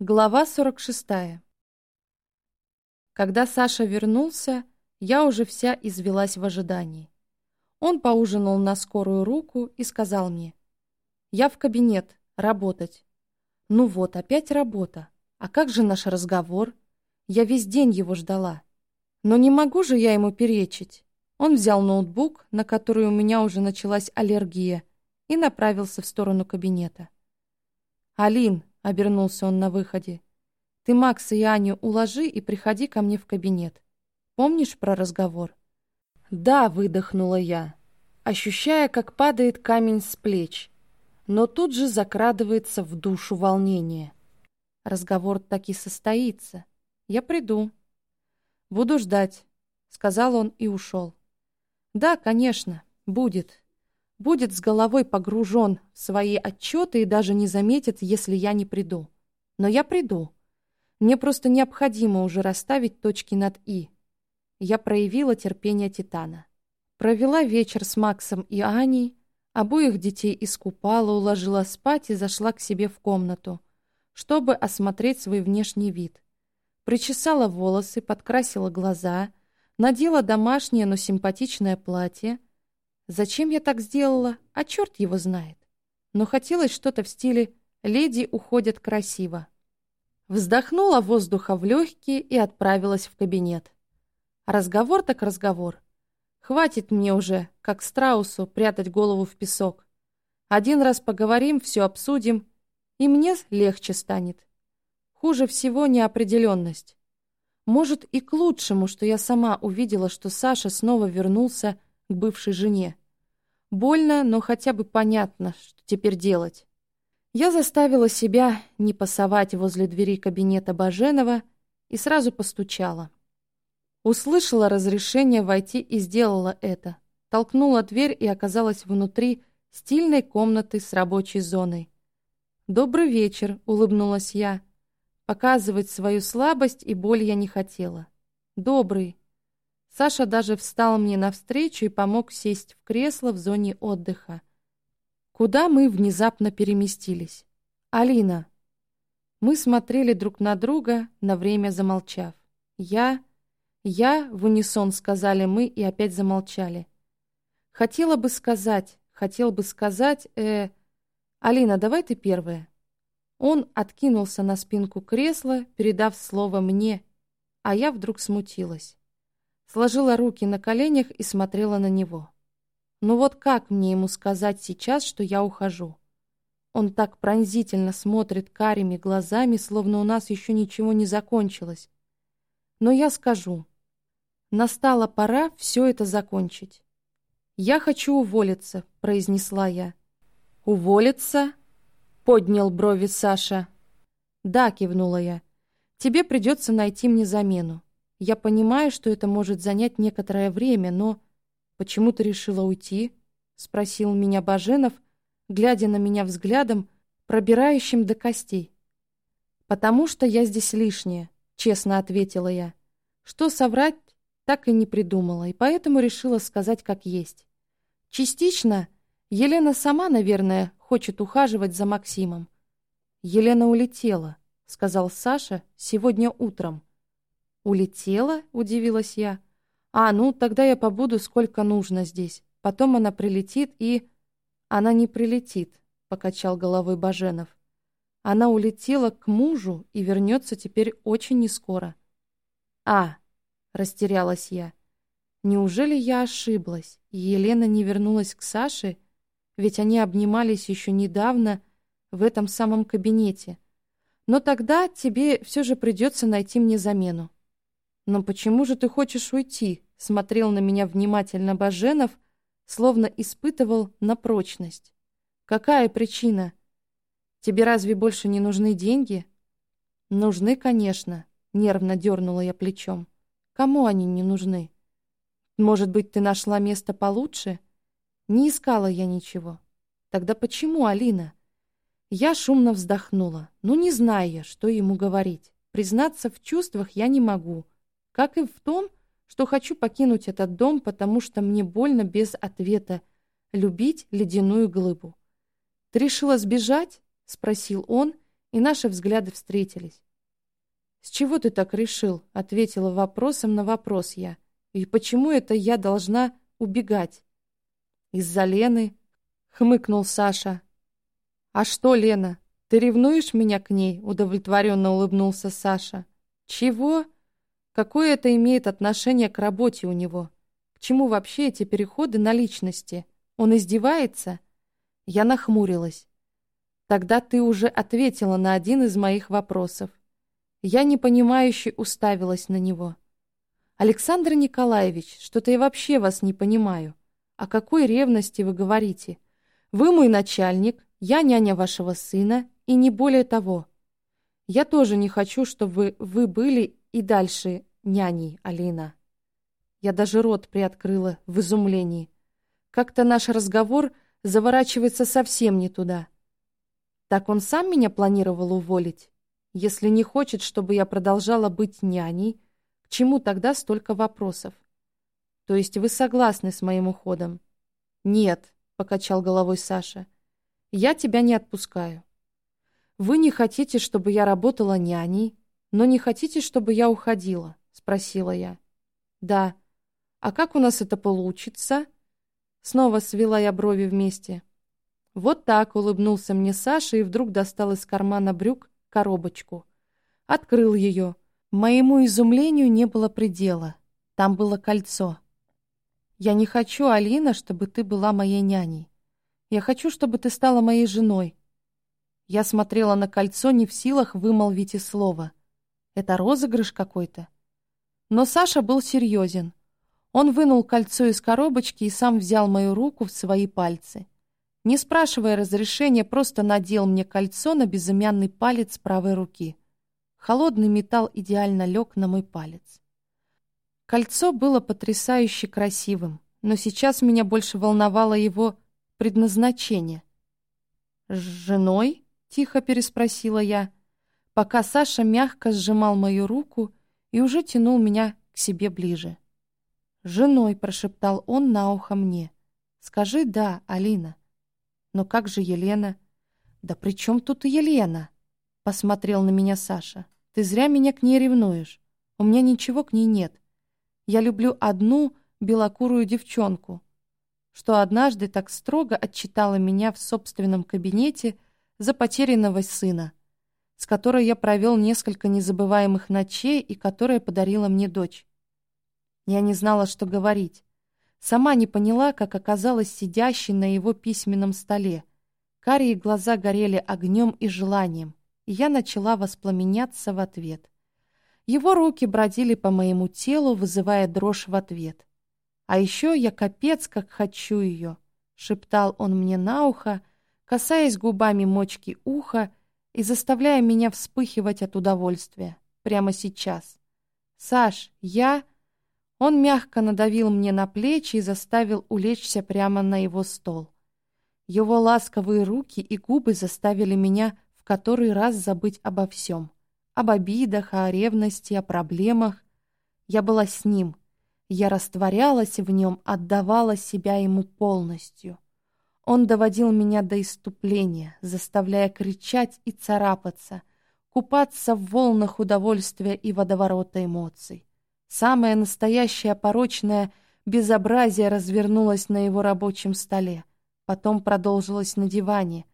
Глава 46. Когда Саша вернулся, я уже вся извелась в ожидании. Он поужинал на скорую руку и сказал мне, «Я в кабинет, работать». Ну вот, опять работа. А как же наш разговор? Я весь день его ждала. Но не могу же я ему перечить. Он взял ноутбук, на который у меня уже началась аллергия, и направился в сторону кабинета. «Алин», — обернулся он на выходе, — «ты Макса и Аню уложи и приходи ко мне в кабинет. Помнишь про разговор?» «Да», — выдохнула я, ощущая, как падает камень с плеч, но тут же закрадывается в душу волнение. Разговор таки состоится. Я приду. «Буду ждать», — сказал он и ушел. «Да, конечно, будет» будет с головой погружен в свои отчеты и даже не заметит, если я не приду. Но я приду. Мне просто необходимо уже расставить точки над «и». Я проявила терпение Титана. Провела вечер с Максом и Аней, обоих детей искупала, уложила спать и зашла к себе в комнату, чтобы осмотреть свой внешний вид. Причесала волосы, подкрасила глаза, надела домашнее, но симпатичное платье — Зачем я так сделала, а черт его знает. Но хотелось что-то в стиле «леди уходят красиво». Вздохнула воздуха в легкие и отправилась в кабинет. Разговор так разговор. Хватит мне уже, как страусу, прятать голову в песок. Один раз поговорим, все обсудим, и мне легче станет. Хуже всего неопределенность. Может, и к лучшему, что я сама увидела, что Саша снова вернулся к бывшей жене. Больно, но хотя бы понятно, что теперь делать. Я заставила себя не пасовать возле двери кабинета Баженова и сразу постучала. Услышала разрешение войти и сделала это. Толкнула дверь и оказалась внутри стильной комнаты с рабочей зоной. «Добрый вечер», — улыбнулась я. Показывать свою слабость и боль я не хотела. «Добрый», Саша даже встал мне навстречу и помог сесть в кресло в зоне отдыха. Куда мы внезапно переместились? Алина. Мы смотрели друг на друга, на время замолчав. Я... Я, в унисон сказали мы и опять замолчали. Хотела бы сказать, хотел бы сказать, э... Алина, давай ты первая. Он откинулся на спинку кресла, передав слово мне, а я вдруг смутилась сложила руки на коленях и смотрела на него. Ну вот как мне ему сказать сейчас, что я ухожу? Он так пронзительно смотрит карими глазами, словно у нас еще ничего не закончилось. Но я скажу. Настала пора все это закончить. «Я хочу уволиться», — произнесла я. «Уволиться?» — поднял брови Саша. «Да», — кивнула я. «Тебе придется найти мне замену. Я понимаю, что это может занять некоторое время, но... Почему ты решила уйти? Спросил меня Баженов, глядя на меня взглядом, пробирающим до костей. «Потому что я здесь лишняя», — честно ответила я. Что соврать, так и не придумала, и поэтому решила сказать как есть. Частично Елена сама, наверное, хочет ухаживать за Максимом. «Елена улетела», — сказал Саша сегодня утром. «Улетела?» — удивилась я. «А, ну, тогда я побуду сколько нужно здесь. Потом она прилетит и...» «Она не прилетит», — покачал головой Баженов. «Она улетела к мужу и вернется теперь очень нескоро». «А!» — растерялась я. «Неужели я ошиблась, и Елена не вернулась к Саше? Ведь они обнимались еще недавно в этом самом кабинете. Но тогда тебе все же придется найти мне замену». «Но почему же ты хочешь уйти?» — смотрел на меня внимательно Баженов, словно испытывал на прочность. «Какая причина? Тебе разве больше не нужны деньги?» «Нужны, конечно», — нервно дернула я плечом. «Кому они не нужны? Может быть, ты нашла место получше?» «Не искала я ничего». «Тогда почему, Алина?» Я шумно вздохнула. «Ну, не знаю я, что ему говорить. Признаться в чувствах я не могу» как и в том, что хочу покинуть этот дом, потому что мне больно без ответа любить ледяную глыбу. «Ты решила сбежать?» — спросил он, и наши взгляды встретились. «С чего ты так решил?» — ответила вопросом на вопрос я. «И почему это я должна убегать?» «Из-за Лены», — хмыкнул Саша. «А что, Лена, ты ревнуешь меня к ней?» — удовлетворенно улыбнулся Саша. «Чего? Какое это имеет отношение к работе у него? К чему вообще эти переходы на личности? Он издевается?» Я нахмурилась. «Тогда ты уже ответила на один из моих вопросов. Я непонимающе уставилась на него. «Александр Николаевич, что-то я вообще вас не понимаю. О какой ревности вы говорите? Вы мой начальник, я няня вашего сына, и не более того. Я тоже не хочу, чтобы вы были и дальше няней, Алина». Я даже рот приоткрыла в изумлении. Как-то наш разговор заворачивается совсем не туда. Так он сам меня планировал уволить? Если не хочет, чтобы я продолжала быть няней, к чему тогда столько вопросов? То есть вы согласны с моим уходом? Нет, покачал головой Саша. Я тебя не отпускаю. Вы не хотите, чтобы я работала няней, но не хотите, чтобы я уходила, спросила я. Да. А как у нас это получится? Снова свела я брови вместе. Вот так улыбнулся мне Саша и вдруг достал из кармана брюк коробочку. Открыл ее. Моему изумлению не было предела. Там было кольцо. «Я не хочу, Алина, чтобы ты была моей няней. Я хочу, чтобы ты стала моей женой». Я смотрела на кольцо, не в силах вымолвить и слова. Это розыгрыш какой-то. Но Саша был серьезен. Он вынул кольцо из коробочки и сам взял мою руку в свои пальцы. Не спрашивая разрешения, просто надел мне кольцо на безымянный палец правой руки. Холодный металл идеально лег на мой палец. Кольцо было потрясающе красивым, но сейчас меня больше волновало его предназначение. «С женой?» — тихо переспросила я, пока Саша мягко сжимал мою руку и уже тянул меня к себе ближе. «Женой», — прошептал он на ухо мне. «Скажи «да», Алина». Но как же Елена? Да при чем тут Елена? Посмотрел на меня Саша. Ты зря меня к ней ревнуешь. У меня ничего к ней нет. Я люблю одну белокурую девчонку, что однажды так строго отчитала меня в собственном кабинете за потерянного сына, с которой я провел несколько незабываемых ночей и которая подарила мне дочь. Я не знала, что говорить. Сама не поняла, как оказалась сидящей на его письменном столе. Карие глаза горели огнем и желанием, и я начала воспламеняться в ответ. Его руки бродили по моему телу, вызывая дрожь в ответ. «А еще я капец, как хочу ее!» — шептал он мне на ухо, касаясь губами мочки уха и заставляя меня вспыхивать от удовольствия. Прямо сейчас. «Саш, я...» Он мягко надавил мне на плечи и заставил улечься прямо на его стол. Его ласковые руки и губы заставили меня в который раз забыть обо всем. Об обидах, о ревности, о проблемах. Я была с ним. Я растворялась в нем, отдавала себя ему полностью. Он доводил меня до иступления, заставляя кричать и царапаться, купаться в волнах удовольствия и водоворота эмоций. Самое настоящее порочное безобразие развернулось на его рабочем столе. Потом продолжилось на диване.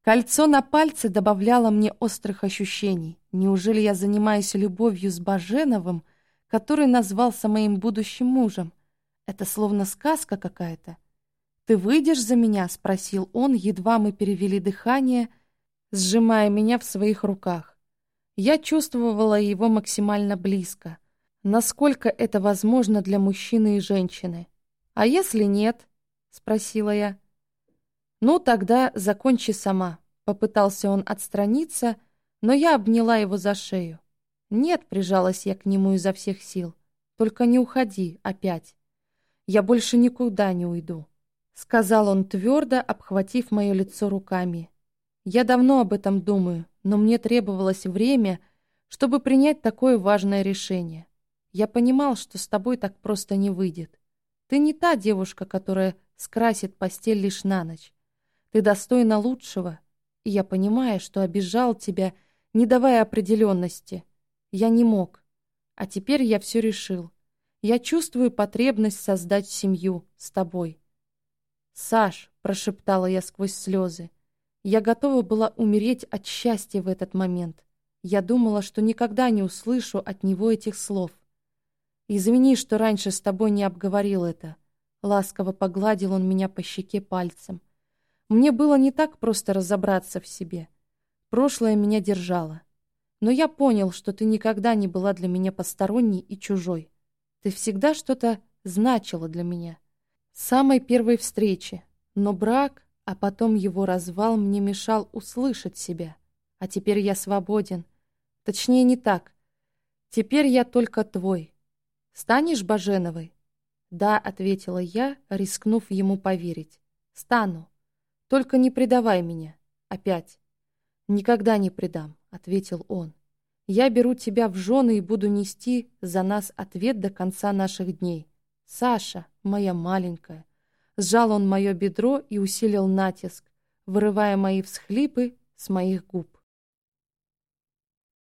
Кольцо на пальце добавляло мне острых ощущений. Неужели я занимаюсь любовью с Баженовым, который назвался моим будущим мужем? Это словно сказка какая-то. «Ты выйдешь за меня?» — спросил он, едва мы перевели дыхание, сжимая меня в своих руках. Я чувствовала его максимально близко — насколько это возможно для мужчины и женщины. «А если нет?» — спросила я. «Ну, тогда закончи сама», — попытался он отстраниться, но я обняла его за шею. «Нет», — прижалась я к нему изо всех сил, — «только не уходи опять. Я больше никуда не уйду», — сказал он твердо, обхватив мое лицо руками. «Я давно об этом думаю, но мне требовалось время, чтобы принять такое важное решение. Я понимал, что с тобой так просто не выйдет. Ты не та девушка, которая скрасит постель лишь на ночь. Ты достойна лучшего, И я понимаю, что обижал тебя, не давая определенности. Я не мог. А теперь я все решил. Я чувствую потребность создать семью с тобой. «Саш», — прошептала я сквозь слезы, — я готова была умереть от счастья в этот момент. Я думала, что никогда не услышу от него этих слов. «Извини, что раньше с тобой не обговорил это». Ласково погладил он меня по щеке пальцем. Мне было не так просто разобраться в себе. Прошлое меня держало. Но я понял, что ты никогда не была для меня посторонней и чужой. Ты всегда что-то значила для меня. Самой первой встречи. Но брак, а потом его развал мне мешал услышать себя. А теперь я свободен. Точнее, не так. Теперь я только твой. Станешь Баженовой? Да, ответила я, рискнув ему поверить. Стану. Только не предавай меня. Опять. Никогда не предам, ответил он. Я беру тебя в жены и буду нести за нас ответ до конца наших дней. Саша, моя маленькая. Сжал он мое бедро и усилил натиск, вырывая мои всхлипы с моих губ.